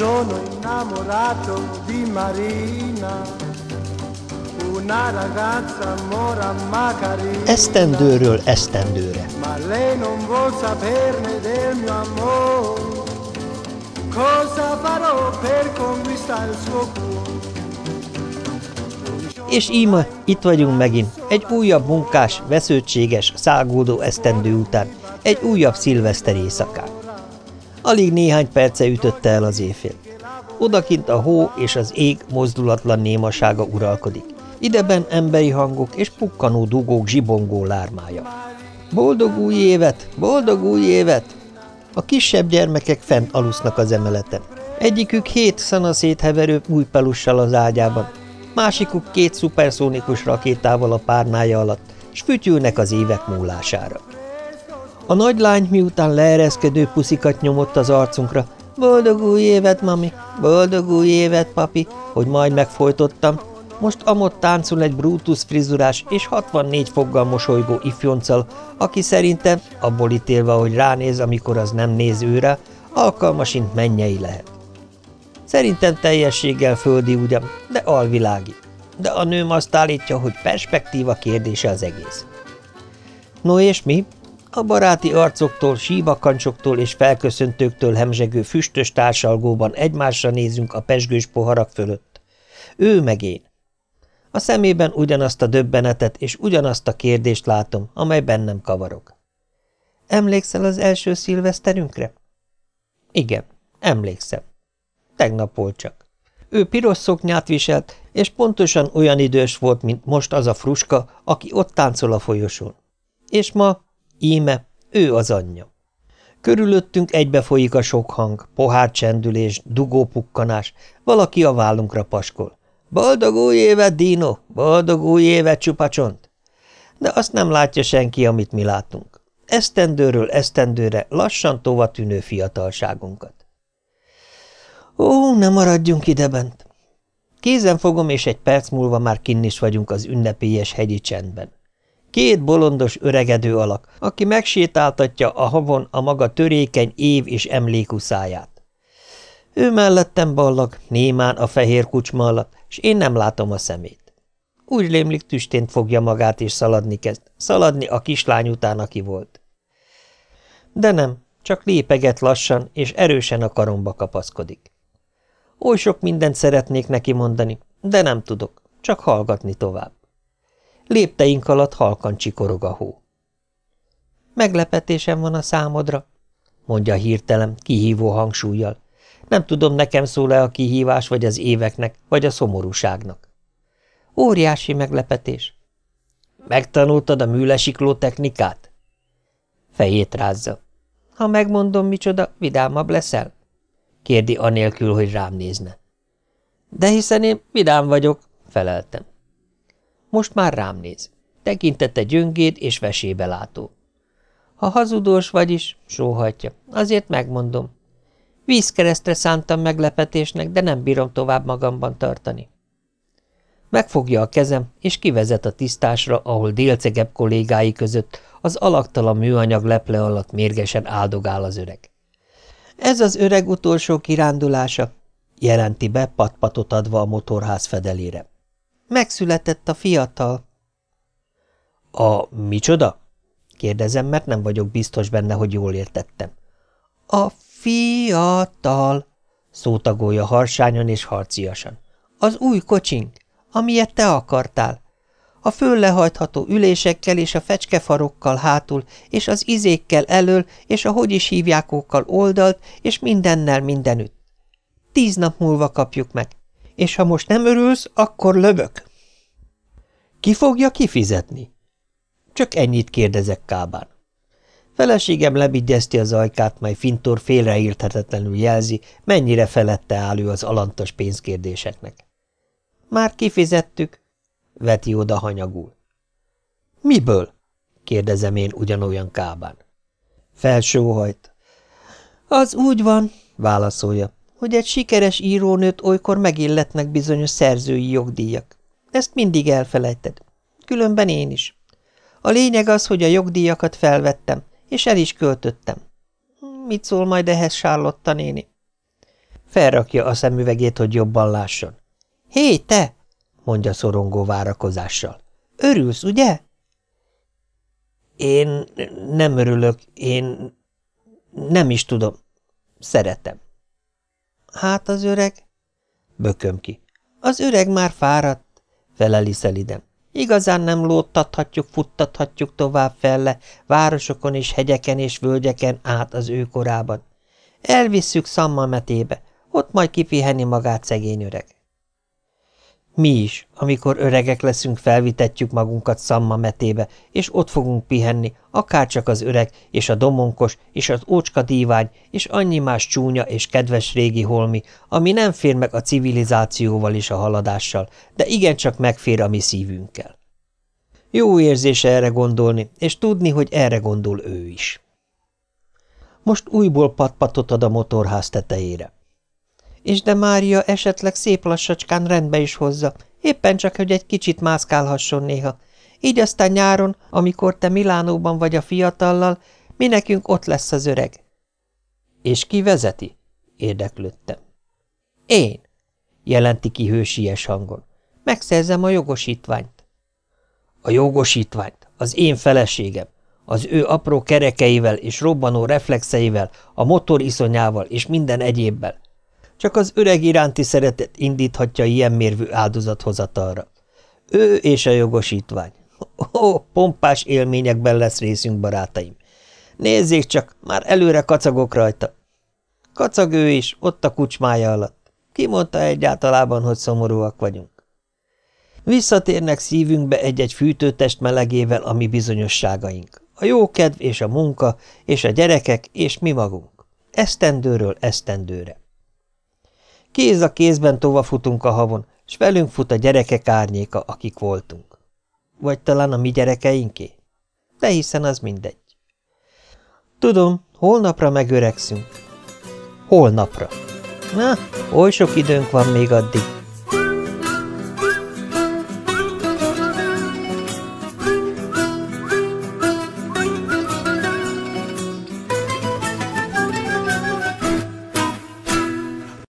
Sono innamorato di Marina, una ragazza mora magari. Esztendőről esztendőre. Ma lei non vuol saperne del mio amore. Cosa farò per conquistare il suo cuore? És íme, itt vagyunk megint, egy újabb munkás, vesződtséges, szágódó esztendő után, egy újabb szilveszter éjszakán. Alig néhány perce ütötte el az éjfél. Odakint a hó és az ég mozdulatlan némasága uralkodik. Ideben emberi hangok és pukkanó dugók zsibongó lármája. Boldog új évet! Boldog új évet! A kisebb gyermekek fent alusznak az emeleten. Egyikük hét szanaszét heverő új pelussal az ágyában, másikuk két szuperszónikus rakétával a párnája alatt, s fütyülnek az évek múlására. A nagylány miután leereszkedő puszikat nyomott az arcunkra, boldog új évet, mami, boldog új évet, papi, hogy majd megfojtottam, most amott táncol egy Brutus frizurás és 64 foggal mosolygó ifjonccal, aki szerintem, abból ítélve, hogy ránéz, amikor az nem néz őre, alkalmasint mennyei lehet. Szerintem teljességgel földi ugyan, de alvilági. De a nőm azt állítja, hogy perspektíva kérdése az egész. No és mi? A baráti arcoktól, síbakancsoktól és felköszöntőktől hemzsegő füstös társalgóban egymásra nézünk a pesgős poharak fölött. Ő meg én. A szemében ugyanazt a döbbenetet és ugyanazt a kérdést látom, amely bennem kavarog. Emlékszel az első szilveszterünkre? Igen, emlékszem. Tegnap volt csak. Ő piros szoknyát viselt, és pontosan olyan idős volt, mint most az a fruska, aki ott táncol a folyosón. És ma, íme, ő az anyja. Körülöttünk egybefolyik a sok hang, pohárcsendülés, dugópukkanás, valaki a vállunkra paskol. Boldog új évet, Dino! Boldog új évet, csupacsont! De azt nem látja senki, amit mi látunk. Esztendőről esztendőre lassan tova tűnő fiatalságunkat. Ó, ne maradjunk idebent! Kézen fogom, és egy perc múlva már kinn is vagyunk az ünnepélyes hegyi csendben. Két bolondos öregedő alak, aki megsétáltatja a havon a maga törékeny év és emlékuszáját. Ő mellettem ballag, némán a fehér kucsma alatt, és én nem látom a szemét. Úgy lémlik tüstént fogja magát, és szaladni kezd, szaladni a kislány után, aki volt. De nem, csak lépeget lassan, és erősen a karomba kapaszkodik. Oly sok mindent szeretnék neki mondani, de nem tudok, csak hallgatni tovább. Lépteink alatt halkan csikorog a hó. Meglepetésem van a számodra, mondja hirtelen, kihívó hangsúlyjal. Nem tudom, nekem szól-e a kihívás, vagy az éveknek, vagy a szomorúságnak. Óriási meglepetés. Megtanultad a műlesikló technikát? Fejét rázza. Ha megmondom, micsoda, vidámabb leszel? kérdi anélkül, hogy rám nézne. De hiszen én vidám vagyok, feleltem. Most már rám néz. Tekintete gyöngéd és vesébe látó. Ha hazudós vagy is, azért megmondom. Vízkeresztre szántam meglepetésnek, de nem bírom tovább magamban tartani. Megfogja a kezem, és kivezet a tisztásra, ahol délcegebb kollégái között az alaktalan műanyag leple alatt mérgesen áldogál az öreg. Ez az öreg utolsó kirándulása, jelenti be patpatot adva a motorház fedelére. Megszületett a fiatal. A micsoda? kérdezem, mert nem vagyok biztos benne, hogy jól értettem. A fiatal, szótagolja harsányan és harciasan. Az új kocsink, amilyet te akartál. A föllehajtható ülésekkel és a fecskefarokkal hátul, és az izékkel elől, és a hogy is hívjákókkal oldalt, és mindennel mindenütt. Tíz nap múlva kapjuk meg, és ha most nem örülsz, akkor lövök. Ki fogja kifizetni? Csak ennyit kérdezek Kábán. Feleségem lebigyezti az ajkát, mely Fintor félreírthetetlenül jelzi, mennyire felette áll ő az alantas pénzkérdéseknek. Már kifizettük, veti oda hanyagul. Miből? kérdezem én ugyanolyan kábán. Felsóhajt. Az úgy van, válaszolja, hogy egy sikeres írónőt olykor megilletnek bizonyos szerzői jogdíjak. Ezt mindig elfelejted. Különben én is. A lényeg az, hogy a jogdíjakat felvettem, és el is költöttem. Mit szól majd ehhez Sárlotta néni? Felrakja a szemüvegét, hogy jobban lásson. Hé, te! mondja szorongó várakozással. Örülsz, ugye? Én nem örülök, én nem is tudom. Szeretem. Hát az öreg? Bököm ki. Az öreg már fáradt, feleli szelidem. Igazán nem lóttathatjuk, futtathatjuk tovább felle, városokon és hegyeken és völgyeken át az ő korában. Elvisszük Szammametébe, ott majd kipihenni magát szegény öreg. Mi is, amikor öregek leszünk, felvitetjük magunkat Szamma metébe, és ott fogunk pihenni, akárcsak az öreg, és a domonkos, és az ócska dívány, és annyi más csúnya és kedves régi holmi, ami nem fér meg a civilizációval és a haladással, de igencsak megfér a mi szívünkkel. Jó érzése erre gondolni, és tudni, hogy erre gondol ő is. Most újból patpatot ad a motorház tetejére. És de Mária esetleg szép lassacskán rendbe is hozza, éppen csak, hogy egy kicsit mászkálhasson néha. Így aztán nyáron, amikor te Milánóban vagy a fiatallal, mi nekünk ott lesz az öreg. És ki vezeti? érdeklődtem. Én, jelenti ki hősies hangon. Megszerzem a jogosítványt. A jogosítványt, az én feleségem, az ő apró kerekeivel és robbanó reflexeivel, a motor iszonyával és minden egyébbel. Csak az öreg iránti szeretet indíthatja ilyen mérvű áldozathozatalra. Ő és a jogosítvány. Ó, pompás élményekben lesz részünk, barátaim. Nézzék csak, már előre kacagok rajta. Kacag ő is, ott a kucsmája alatt. Ki mondta egyáltalában, hogy szomorúak vagyunk? Visszatérnek szívünkbe egy-egy fűtőtest melegével a mi bizonyosságaink. A jó kedv és a munka, és a gyerekek, és mi magunk. Esztendőről esztendőre. Kéz a kézben tovafutunk a havon, s velünk fut a gyerekek árnyéka, akik voltunk. Vagy talán a mi gyerekeinké? De hiszen az mindegy. Tudom, holnapra megöregszünk. Holnapra. Na, oly sok időnk van még addig.